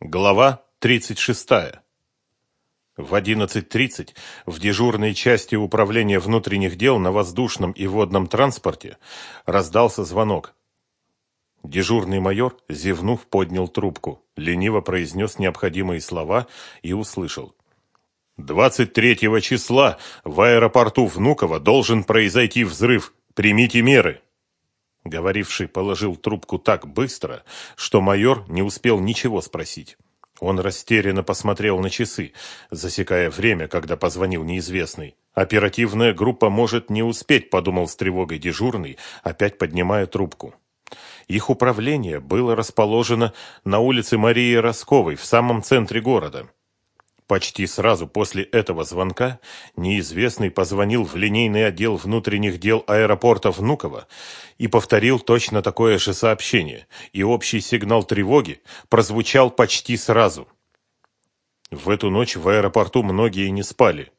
Глава 36. В 11.30 в дежурной части управления внутренних дел на воздушном и водном транспорте раздался звонок. Дежурный майор, зевнув, поднял трубку, лениво произнес необходимые слова и услышал. 23 числа в аэропорту Внуково должен произойти взрыв. Примите меры. Говоривший положил трубку так быстро, что майор не успел ничего спросить. Он растерянно посмотрел на часы, засекая время, когда позвонил неизвестный. «Оперативная группа может не успеть», — подумал с тревогой дежурный, опять поднимая трубку. Их управление было расположено на улице Марии Росковой, в самом центре города. Почти сразу после этого звонка неизвестный позвонил в линейный отдел внутренних дел аэропорта Внуково и повторил точно такое же сообщение, и общий сигнал тревоги прозвучал почти сразу. В эту ночь в аэропорту многие не спали.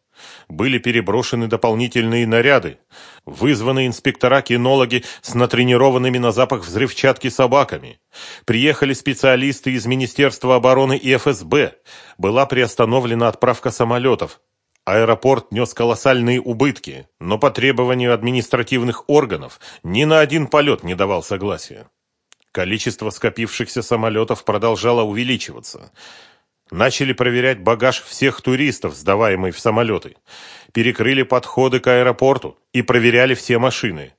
Были переброшены дополнительные наряды, вызваны инспектора-кинологи с натренированными на запах взрывчатки собаками. Приехали специалисты из Министерства обороны и ФСБ. Была приостановлена отправка самолетов. Аэропорт нес колоссальные убытки, но по требованию административных органов ни на один полет не давал согласия. Количество скопившихся самолетов продолжало увеличиваться – Начали проверять багаж всех туристов, сдаваемый в самолеты. Перекрыли подходы к аэропорту и проверяли все машины.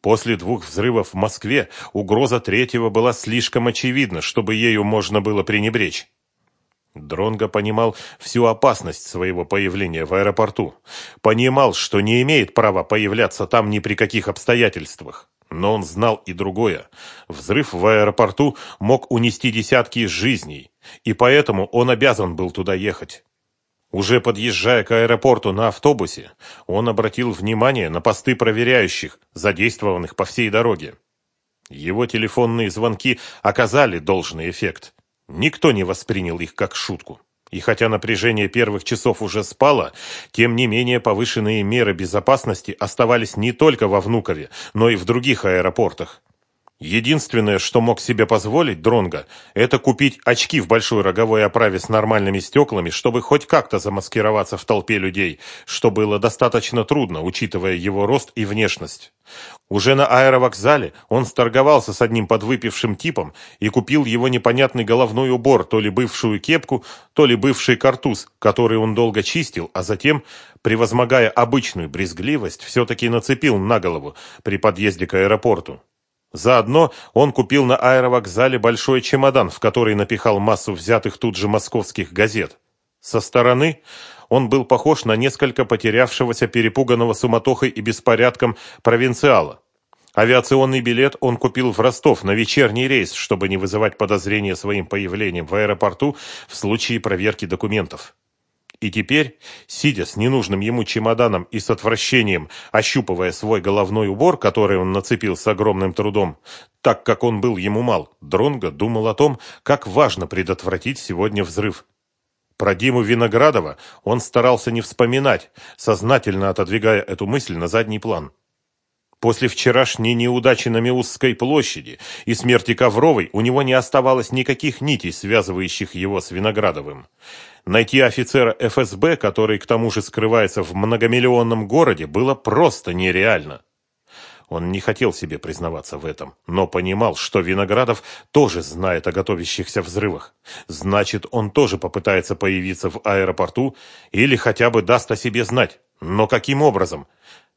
После двух взрывов в Москве угроза третьего была слишком очевидна, чтобы ею можно было пренебречь. Дронго понимал всю опасность своего появления в аэропорту. Понимал, что не имеет права появляться там ни при каких обстоятельствах. Но он знал и другое. Взрыв в аэропорту мог унести десятки жизней, и поэтому он обязан был туда ехать. Уже подъезжая к аэропорту на автобусе, он обратил внимание на посты проверяющих, задействованных по всей дороге. Его телефонные звонки оказали должный эффект. Никто не воспринял их как шутку. И хотя напряжение первых часов уже спало, тем не менее повышенные меры безопасности оставались не только во Внукове, но и в других аэропортах. Единственное, что мог себе позволить Дронга, это купить очки в большой роговой оправе с нормальными стеклами, чтобы хоть как-то замаскироваться в толпе людей, что было достаточно трудно, учитывая его рост и внешность. Уже на аэровокзале он сторговался с одним подвыпившим типом и купил его непонятный головной убор, то ли бывшую кепку, то ли бывший картуз, который он долго чистил, а затем, превозмогая обычную брезгливость, все-таки нацепил на голову при подъезде к аэропорту. Заодно он купил на аэровокзале большой чемодан, в который напихал массу взятых тут же московских газет. Со стороны он был похож на несколько потерявшегося, перепуганного суматохой и беспорядком провинциала. Авиационный билет он купил в Ростов на вечерний рейс, чтобы не вызывать подозрения своим появлением в аэропорту в случае проверки документов. И теперь, сидя с ненужным ему чемоданом и с отвращением, ощупывая свой головной убор, который он нацепил с огромным трудом, так как он был ему мал, Дронго думал о том, как важно предотвратить сегодня взрыв. Про Диму Виноградова он старался не вспоминать, сознательно отодвигая эту мысль на задний план. После вчерашней неудачи на Миусской площади и смерти Ковровой у него не оставалось никаких нитей, связывающих его с Виноградовым. Найти офицера ФСБ, который к тому же скрывается в многомиллионном городе, было просто нереально. Он не хотел себе признаваться в этом, но понимал, что Виноградов тоже знает о готовящихся взрывах. Значит, он тоже попытается появиться в аэропорту или хотя бы даст о себе знать. Но каким образом?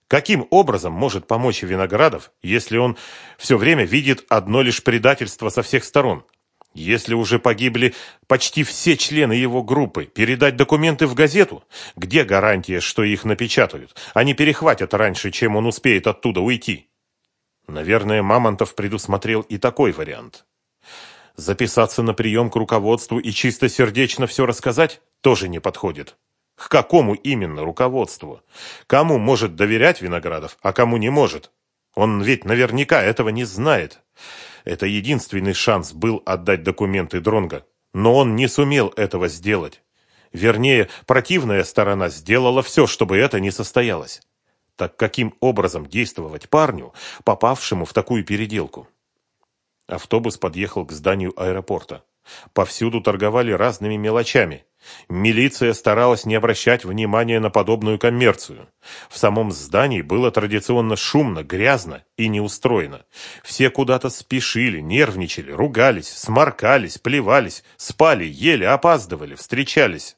Каким образом может помочь Виноградов, если он все время видит одно лишь предательство со всех сторон? Если уже погибли почти все члены его группы, передать документы в газету? Где гарантия, что их напечатают? Они перехватят раньше, чем он успеет оттуда уйти. Наверное, Мамонтов предусмотрел и такой вариант. Записаться на прием к руководству и чистосердечно все рассказать тоже не подходит. К какому именно руководству? Кому может доверять Виноградов, а кому не может? Он ведь наверняка этого не знает. Это единственный шанс был отдать документы Дронга, но он не сумел этого сделать. Вернее, противная сторона сделала все, чтобы это не состоялось. Так каким образом действовать парню, попавшему в такую переделку? Автобус подъехал к зданию аэропорта. Повсюду торговали разными мелочами. Милиция старалась не обращать внимания на подобную коммерцию. В самом здании было традиционно шумно, грязно и неустроено. Все куда-то спешили, нервничали, ругались, сморкались, плевались, спали, ели, опаздывали, встречались.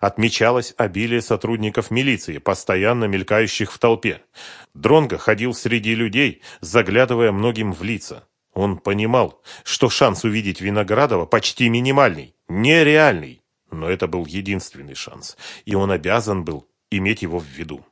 Отмечалось обилие сотрудников милиции, постоянно мелькающих в толпе. Дронго ходил среди людей, заглядывая многим в лица. Он понимал, что шанс увидеть Виноградова почти минимальный, нереальный. Но это был единственный шанс, и он обязан был иметь его в виду.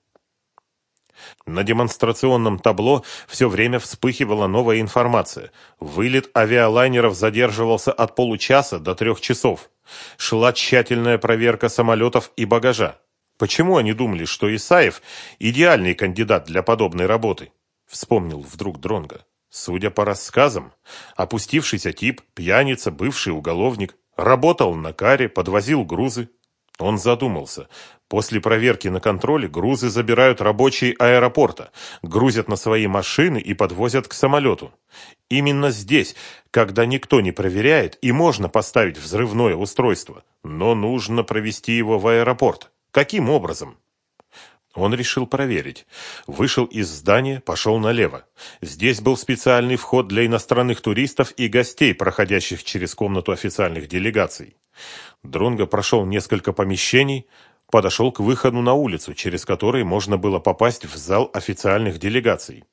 На демонстрационном табло все время вспыхивала новая информация. Вылет авиалайнеров задерживался от получаса до трех часов. Шла тщательная проверка самолетов и багажа. Почему они думали, что Исаев – идеальный кандидат для подобной работы? Вспомнил вдруг Дронга. Судя по рассказам, опустившийся тип, пьяница, бывший уголовник, работал на каре, подвозил грузы. Он задумался. После проверки на контроле грузы забирают рабочие аэропорта, грузят на свои машины и подвозят к самолету. Именно здесь, когда никто не проверяет, и можно поставить взрывное устройство, но нужно провести его в аэропорт. Каким образом? Он решил проверить. Вышел из здания, пошел налево. Здесь был специальный вход для иностранных туристов и гостей, проходящих через комнату официальных делегаций. Дронго прошел несколько помещений, подошел к выходу на улицу, через который можно было попасть в зал официальных делегаций.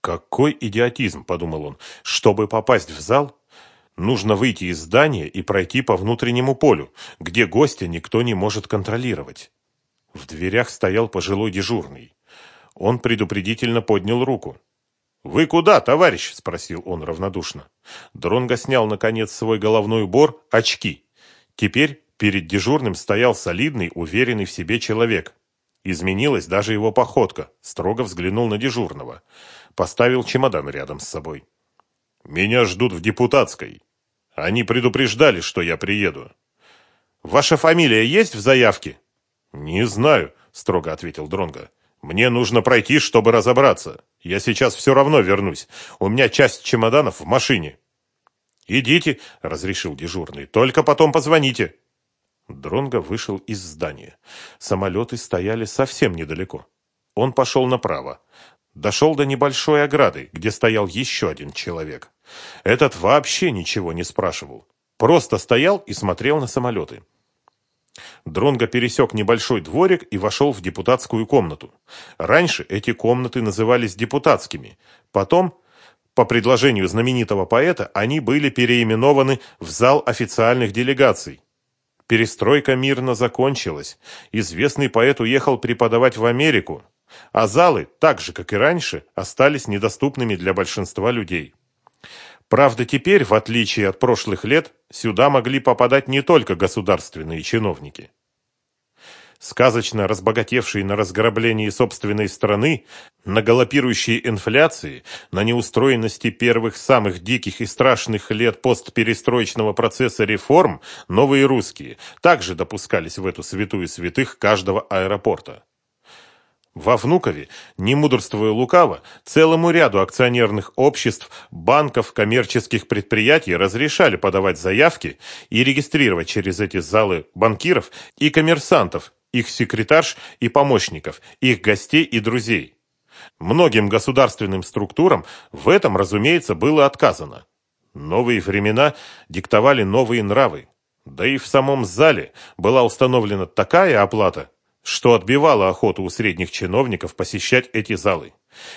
«Какой идиотизм!» – подумал он. «Чтобы попасть в зал, нужно выйти из здания и пройти по внутреннему полю, где гостя никто не может контролировать». В дверях стоял пожилой дежурный. Он предупредительно поднял руку. «Вы куда, товарищ?» – спросил он равнодушно. Дронго снял, наконец, свой головной убор, очки. Теперь перед дежурным стоял солидный, уверенный в себе человек. Изменилась даже его походка. Строго взглянул на дежурного. Поставил чемодан рядом с собой. «Меня ждут в депутатской. Они предупреждали, что я приеду». «Ваша фамилия есть в заявке?» «Не знаю», — строго ответил Дронго. «Мне нужно пройти, чтобы разобраться. Я сейчас все равно вернусь. У меня часть чемоданов в машине». «Идите», — разрешил дежурный. «Только потом позвоните». Дронго вышел из здания. Самолеты стояли совсем недалеко. Он пошел направо. Дошел до небольшой ограды, где стоял еще один человек. Этот вообще ничего не спрашивал. Просто стоял и смотрел на самолеты. Дронго пересек небольшой дворик и вошел в депутатскую комнату. Раньше эти комнаты назывались депутатскими. Потом, по предложению знаменитого поэта, они были переименованы в зал официальных делегаций. Перестройка мирно закончилась. Известный поэт уехал преподавать в Америку, а залы, так же как и раньше, остались недоступными для большинства людей. Правда, теперь, в отличие от прошлых лет, сюда могли попадать не только государственные чиновники. Сказочно разбогатевшие на разграблении собственной страны, на галопирующей инфляции, на неустроенности первых самых диких и страшных лет постперестроечного процесса реформ, новые русские также допускались в эту святую святых каждого аэропорта. Во Внукове, не мудрствуя лукаво, целому ряду акционерных обществ, банков, коммерческих предприятий разрешали подавать заявки и регистрировать через эти залы банкиров и коммерсантов, их секретарш и помощников, их гостей и друзей. Многим государственным структурам в этом, разумеется, было отказано. Новые времена диктовали новые нравы. Да и в самом зале была установлена такая оплата, что отбивало охоту у средних чиновников посещать эти залы.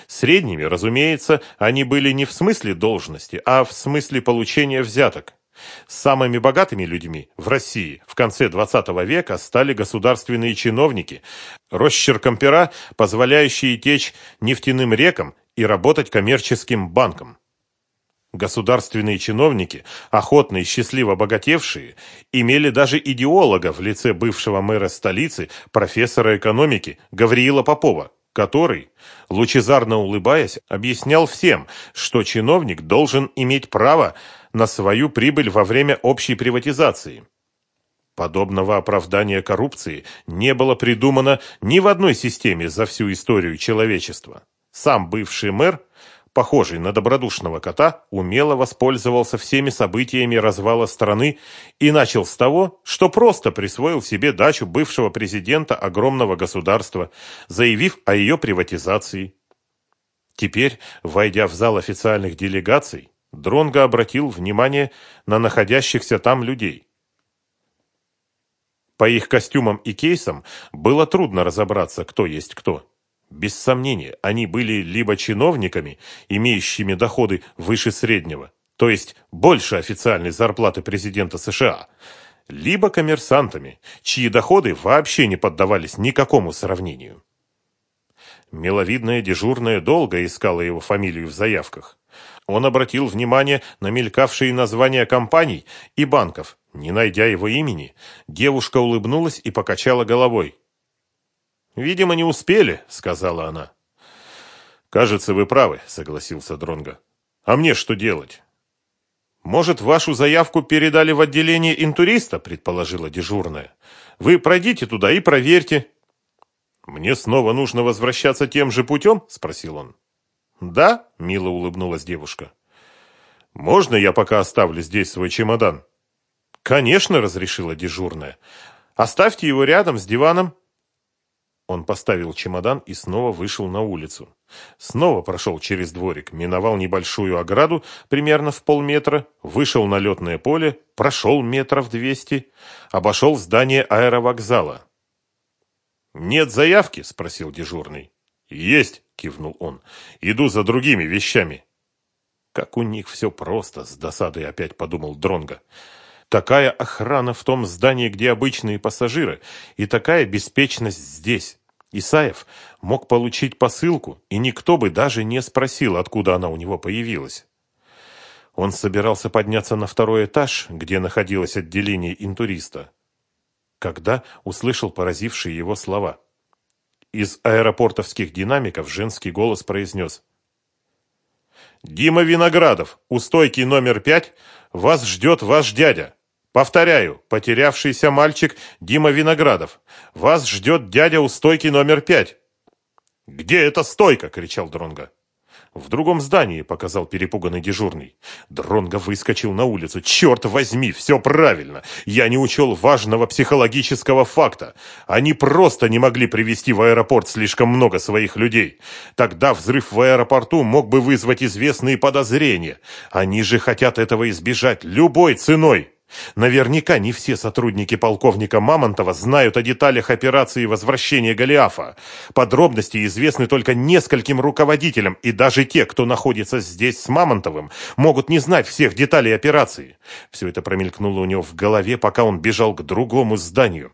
Средними, разумеется, они были не в смысле должности, а в смысле получения взяток. Самыми богатыми людьми в России в конце XX века стали государственные чиновники, росчерком пера, позволяющие течь нефтяным рекам и работать коммерческим банкам. Государственные чиновники, охотно и счастливо богатевшие, имели даже идеолога в лице бывшего мэра столицы, профессора экономики Гавриила Попова, который, лучезарно улыбаясь, объяснял всем, что чиновник должен иметь право на свою прибыль во время общей приватизации. Подобного оправдания коррупции не было придумано ни в одной системе за всю историю человечества. Сам бывший мэр похожий на добродушного кота, умело воспользовался всеми событиями развала страны и начал с того, что просто присвоил себе дачу бывшего президента огромного государства, заявив о ее приватизации. Теперь, войдя в зал официальных делегаций, Дронго обратил внимание на находящихся там людей. По их костюмам и кейсам было трудно разобраться, кто есть кто. Без сомнения, они были либо чиновниками, имеющими доходы выше среднего, то есть больше официальной зарплаты президента США, либо коммерсантами, чьи доходы вообще не поддавались никакому сравнению. Миловидная дежурная долго искала его фамилию в заявках. Он обратил внимание на мелькавшие названия компаний и банков. Не найдя его имени, девушка улыбнулась и покачала головой. «Видимо, не успели», — сказала она. «Кажется, вы правы», — согласился Дронга. «А мне что делать?» «Может, вашу заявку передали в отделение интуриста?» – предположила дежурная. «Вы пройдите туда и проверьте». «Мне снова нужно возвращаться тем же путем?» – спросил он. «Да», – мило улыбнулась девушка. «Можно я пока оставлю здесь свой чемодан?» «Конечно», – разрешила дежурная. «Оставьте его рядом с диваном». Он поставил чемодан и снова вышел на улицу. Снова прошел через дворик, миновал небольшую ограду примерно в полметра, вышел на летное поле, прошел метров двести, обошел здание аэровокзала. «Нет заявки?» – спросил дежурный. «Есть!» – кивнул он. «Иду за другими вещами». «Как у них все просто!» – с досадой опять подумал Дронга. Такая охрана в том здании, где обычные пассажиры, и такая беспечность здесь. Исаев мог получить посылку, и никто бы даже не спросил, откуда она у него появилась. Он собирался подняться на второй этаж, где находилось отделение интуриста, когда услышал поразившие его слова. Из аэропортовских динамиков женский голос произнес. «Дима Виноградов, у стойки номер пять, вас ждет ваш дядя. Повторяю, потерявшийся мальчик Дима Виноградов. Вас ждет дядя у стойки номер пять. Где эта стойка? кричал Дронга. В другом здании, показал перепуганный дежурный. Дронго выскочил на улицу. Черт возьми, все правильно. Я не учел важного психологического факта. Они просто не могли привести в аэропорт слишком много своих людей. Тогда взрыв в аэропорту мог бы вызвать известные подозрения. Они же хотят этого избежать любой ценой. Наверняка не все сотрудники полковника Мамонтова знают о деталях операции возвращения Голиафа. Подробности известны только нескольким руководителям, и даже те, кто находится здесь с Мамонтовым, могут не знать всех деталей операции. Все это промелькнуло у него в голове, пока он бежал к другому зданию.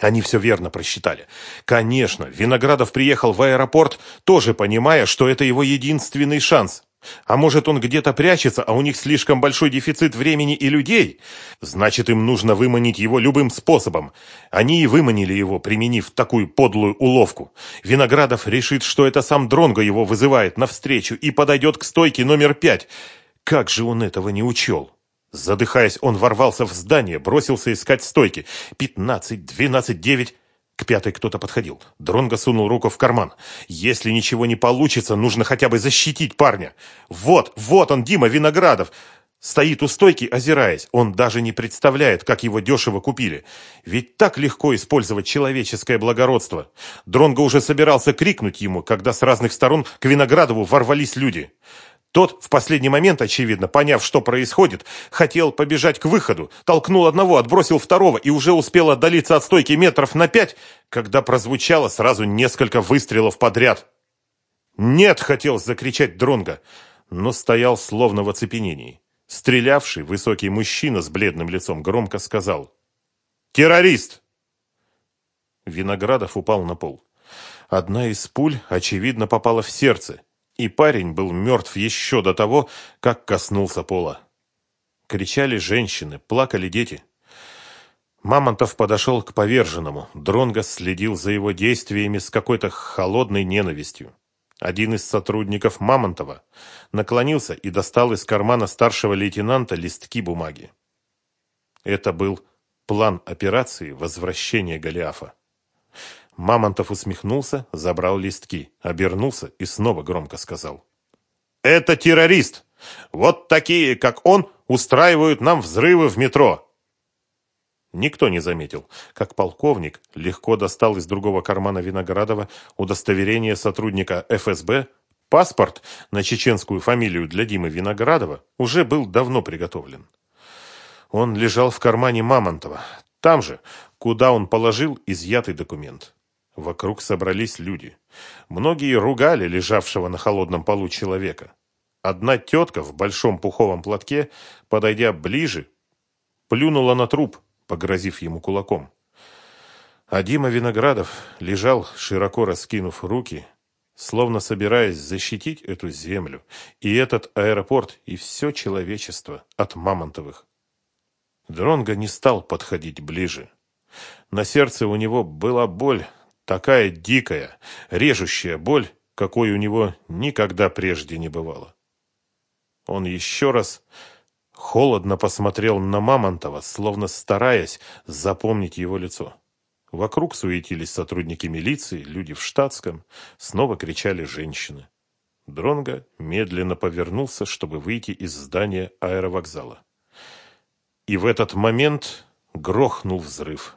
Они все верно просчитали. Конечно, Виноградов приехал в аэропорт, тоже понимая, что это его единственный шанс. А может, он где-то прячется, а у них слишком большой дефицит времени и людей? Значит, им нужно выманить его любым способом. Они и выманили его, применив такую подлую уловку. Виноградов решит, что это сам Дронго его вызывает навстречу и подойдет к стойке номер пять. Как же он этого не учел? Задыхаясь, он ворвался в здание, бросился искать стойки. Пятнадцать, двенадцать, девять... К пятой кто-то подходил. Дронго сунул руку в карман. Если ничего не получится, нужно хотя бы защитить парня. Вот, вот он, Дима Виноградов. Стоит у стойки, озираясь. Он даже не представляет, как его дешево купили. Ведь так легко использовать человеческое благородство. Дронго уже собирался крикнуть ему, когда с разных сторон к Виноградову ворвались люди. Тот, в последний момент, очевидно, поняв, что происходит, хотел побежать к выходу, толкнул одного, отбросил второго и уже успел отдалиться от стойки метров на пять, когда прозвучало сразу несколько выстрелов подряд. «Нет!» — хотел закричать Дронга, но стоял словно в оцепенении. Стрелявший высокий мужчина с бледным лицом громко сказал «Террорист!» Виноградов упал на пол. Одна из пуль, очевидно, попала в сердце, и парень был мертв еще до того, как коснулся пола. Кричали женщины, плакали дети. Мамонтов подошел к поверженному. Дронго следил за его действиями с какой-то холодной ненавистью. Один из сотрудников Мамонтова наклонился и достал из кармана старшего лейтенанта листки бумаги. Это был план операции возвращения Голиафа. Мамонтов усмехнулся, забрал листки, обернулся и снова громко сказал. Это террорист! Вот такие, как он, устраивают нам взрывы в метро!» Никто не заметил, как полковник легко достал из другого кармана Виноградова удостоверение сотрудника ФСБ, паспорт на чеченскую фамилию для Димы Виноградова уже был давно приготовлен. Он лежал в кармане Мамонтова, там же, куда он положил изъятый документ. Вокруг собрались люди. Многие ругали лежавшего на холодном полу человека. Одна тетка в большом пуховом платке, подойдя ближе, плюнула на труп, погрозив ему кулаком. А Дима Виноградов лежал, широко раскинув руки, словно собираясь защитить эту землю и этот аэропорт и все человечество от Мамонтовых. Дронго не стал подходить ближе. На сердце у него была боль, такая дикая, режущая боль, какой у него никогда прежде не бывало. Он еще раз холодно посмотрел на Мамонтова, словно стараясь запомнить его лицо. Вокруг суетились сотрудники милиции, люди в штатском, снова кричали женщины. Дронго медленно повернулся, чтобы выйти из здания аэровокзала. И в этот момент грохнул взрыв.